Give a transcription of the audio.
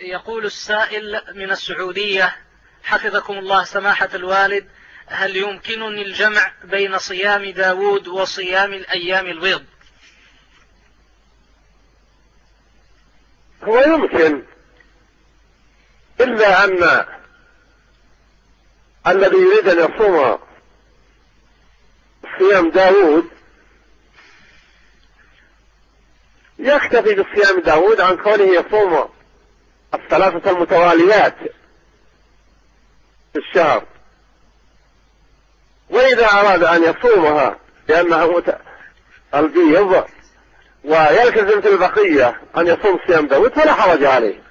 يقول السائل من السعودية حفظكم الله سماحة الوالد هل يمكنني الجمع بين صيام داود وصيام الأيام البيض؟ هو يمكن إلا أن الذي يريد أن يصوم صيام داود يكتفي بصيام داود عن كونه يصوم الثلاثة المتواليات في الشهر. وإذا أراد أن يصومها لأنها البيض ويلتزم في البقية أن يصوم صيام داود فلا حرج عليه.